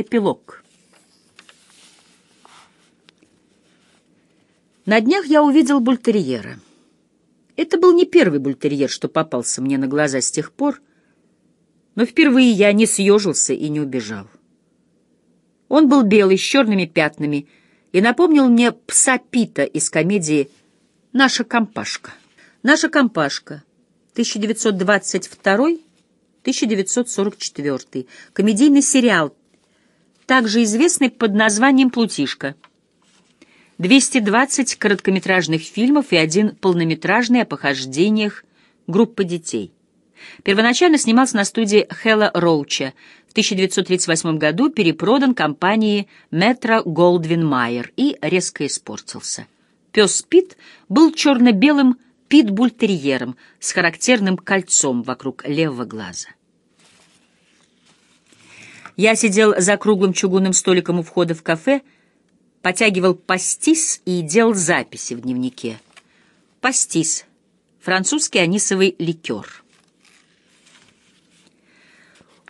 Эпилог. На днях я увидел бультерьера. Это был не первый бультерьер, что попался мне на глаза с тех пор, но впервые я не съежился и не убежал. Он был белый, с черными пятнами, и напомнил мне пса Пита из комедии «Наша компашка». «Наша компашка» 1922-1944, комедийный сериал, также известный под названием «Плутишка». 220 короткометражных фильмов и один полнометражный о похождениях группы детей. Первоначально снимался на студии Хэлла Роуча. В 1938 году перепродан компании Метро Голдвин Майер и резко испортился. Пес Пит был черно-белым питбуль-терьером с характерным кольцом вокруг левого глаза. Я сидел за круглым чугунным столиком у входа в кафе, потягивал пастис и делал записи в дневнике. Пастис — французский анисовый ликер.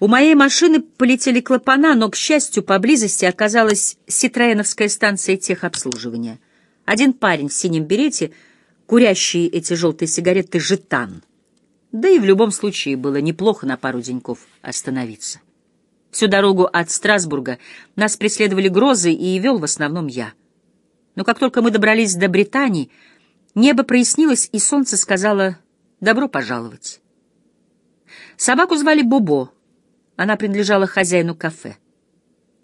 У моей машины полетели клапана, но, к счастью, поблизости оказалась Ситроеновская станция техобслуживания. Один парень в синем берете, курящий эти желтые сигареты, жетан. Да и в любом случае было неплохо на пару деньков остановиться. Всю дорогу от Страсбурга нас преследовали грозы, и вел в основном я. Но как только мы добрались до Британии, небо прояснилось, и солнце сказало «добро пожаловать». Собаку звали Бобо. Она принадлежала хозяину кафе.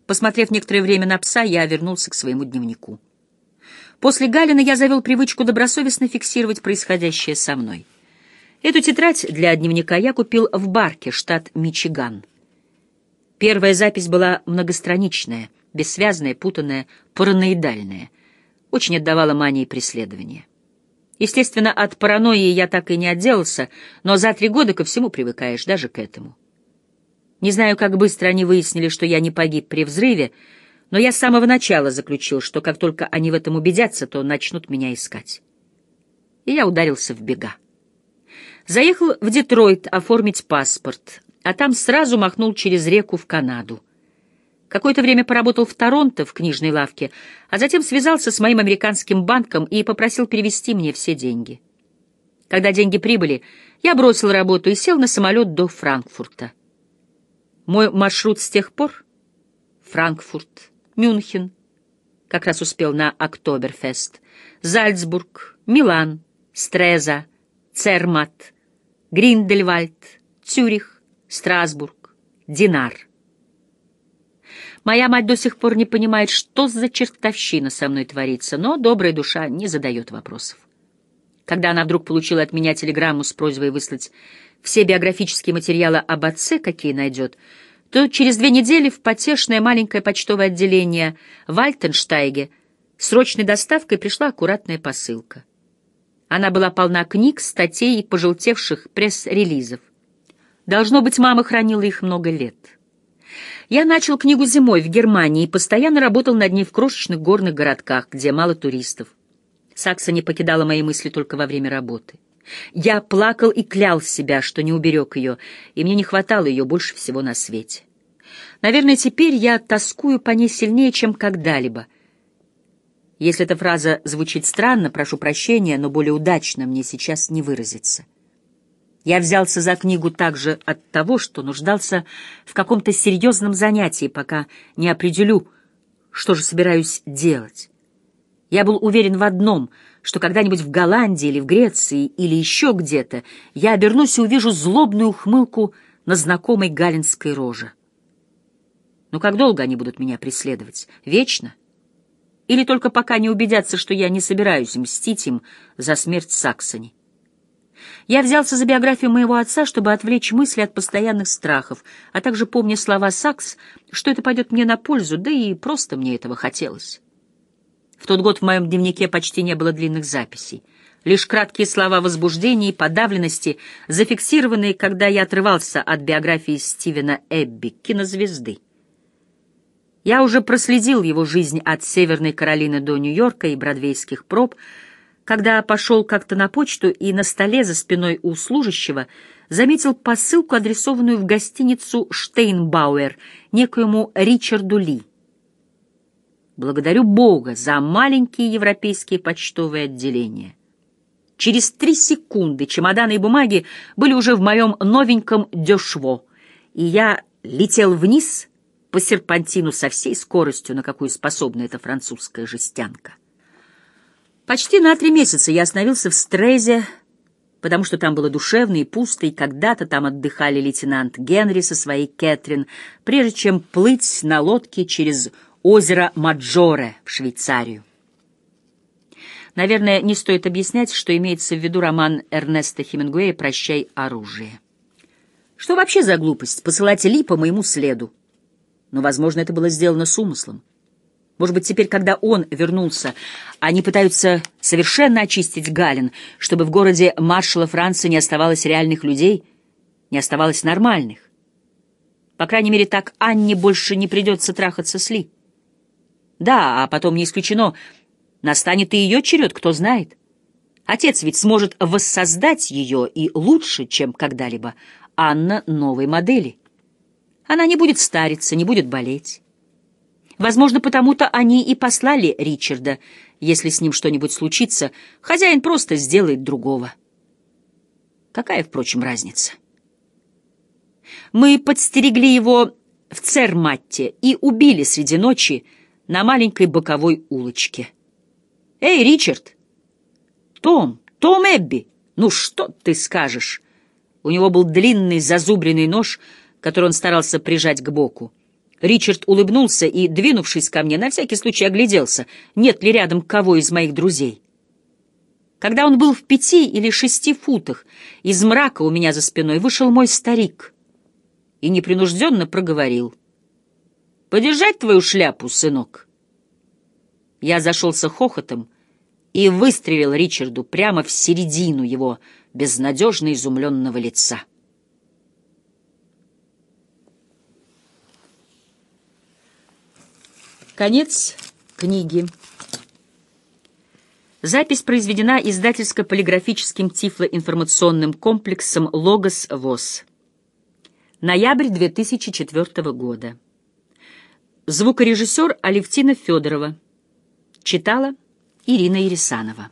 Посмотрев некоторое время на пса, я вернулся к своему дневнику. После Галина я завел привычку добросовестно фиксировать происходящее со мной. Эту тетрадь для дневника я купил в Барке, штат Мичиган. Первая запись была многостраничная, бессвязная, путанная, параноидальная. Очень отдавала мании преследования. Естественно, от паранойи я так и не отделался, но за три года ко всему привыкаешь, даже к этому. Не знаю, как быстро они выяснили, что я не погиб при взрыве, но я с самого начала заключил, что как только они в этом убедятся, то начнут меня искать. И я ударился в бега. Заехал в Детройт оформить паспорт, а там сразу махнул через реку в Канаду. Какое-то время поработал в Торонто в книжной лавке, а затем связался с моим американским банком и попросил перевести мне все деньги. Когда деньги прибыли, я бросил работу и сел на самолет до Франкфурта. Мой маршрут с тех пор — Франкфурт, Мюнхен, как раз успел на Октоберфест, Зальцбург, Милан, Стреза, Цермат, Гриндельвальд, Цюрих, Страсбург, Динар. Моя мать до сих пор не понимает, что за чертовщина со мной творится, но добрая душа не задает вопросов. Когда она вдруг получила от меня телеграмму с просьбой выслать все биографические материалы об отце, какие найдет, то через две недели в потешное маленькое почтовое отделение в Альтенштайге срочной доставкой пришла аккуратная посылка. Она была полна книг, статей и пожелтевших пресс-релизов. Должно быть, мама хранила их много лет. Я начал книгу зимой в Германии и постоянно работал над ней в крошечных горных городках, где мало туристов. Сакса не покидала мои мысли только во время работы. Я плакал и клял себя, что не уберег ее, и мне не хватало ее больше всего на свете. Наверное, теперь я тоскую по ней сильнее, чем когда-либо. Если эта фраза звучит странно, прошу прощения, но более удачно мне сейчас не выразиться. Я взялся за книгу также от того, что нуждался в каком-то серьезном занятии, пока не определю, что же собираюсь делать. Я был уверен в одном — что когда-нибудь в Голландии или в Греции или еще где-то я обернусь и увижу злобную ухмылку на знакомой галинской роже. Но как долго они будут меня преследовать? Вечно? Или только пока не убедятся, что я не собираюсь мстить им за смерть Саксони? Я взялся за биографию моего отца, чтобы отвлечь мысли от постоянных страхов, а также помня слова Сакс, что это пойдет мне на пользу, да и просто мне этого хотелось. В тот год в моем дневнике почти не было длинных записей. Лишь краткие слова возбуждения и подавленности, зафиксированные, когда я отрывался от биографии Стивена Эбби, кинозвезды. Я уже проследил его жизнь от Северной Каролины до Нью-Йорка и бродвейских проб, когда пошел как-то на почту, и на столе за спиной у служащего заметил посылку, адресованную в гостиницу «Штейнбауэр» некоему Ричарду Ли. Благодарю Бога за маленькие европейские почтовые отделения. Через три секунды чемоданы и бумаги были уже в моем новеньком дешво, и я летел вниз по серпантину со всей скоростью, на какую способна эта французская жестянка. Почти на три месяца я остановился в Стрезе, потому что там было душевно и пусто, и когда-то там отдыхали лейтенант Генри со своей Кэтрин, прежде чем плыть на лодке через озеро Маджоре в Швейцарию. Наверное, не стоит объяснять, что имеется в виду роман Эрнеста Хемингуэя «Прощай, оружие». Что вообще за глупость посылать Ли по моему следу? Но, возможно, это было сделано с умыслом. Может быть, теперь, когда он вернулся, они пытаются совершенно очистить Галин, чтобы в городе маршала Франции не оставалось реальных людей, не оставалось нормальных. По крайней мере, так Анне больше не придется трахаться с Ли. Да, а потом не исключено, настанет и ее черед, кто знает. Отец ведь сможет воссоздать ее и лучше, чем когда-либо. Анна новой модели. Она не будет стариться, не будет болеть. Возможно, потому-то они и послали Ричарда. Если с ним что-нибудь случится, хозяин просто сделает другого. Какая, впрочем, разница? Мы подстерегли его в Церматте и убили среди ночи, на маленькой боковой улочке. «Эй, Ричард!» «Том! Том Эбби! Ну что ты скажешь?» У него был длинный зазубренный нож, который он старался прижать к боку. Ричард улыбнулся и, двинувшись ко мне, на всякий случай огляделся, нет ли рядом кого из моих друзей. Когда он был в пяти или шести футах, из мрака у меня за спиной вышел мой старик и непринужденно проговорил — Подержать твою шляпу, сынок?» Я зашелся хохотом и выстрелил Ричарду прямо в середину его безнадежно изумленного лица. Конец книги. Запись произведена издательско-полиграфическим тифлоинформационным комплексом «Логос ВОЗ». Ноябрь 2004 года. Звукорежиссер Алевтина Федорова. Читала Ирина Ересанова.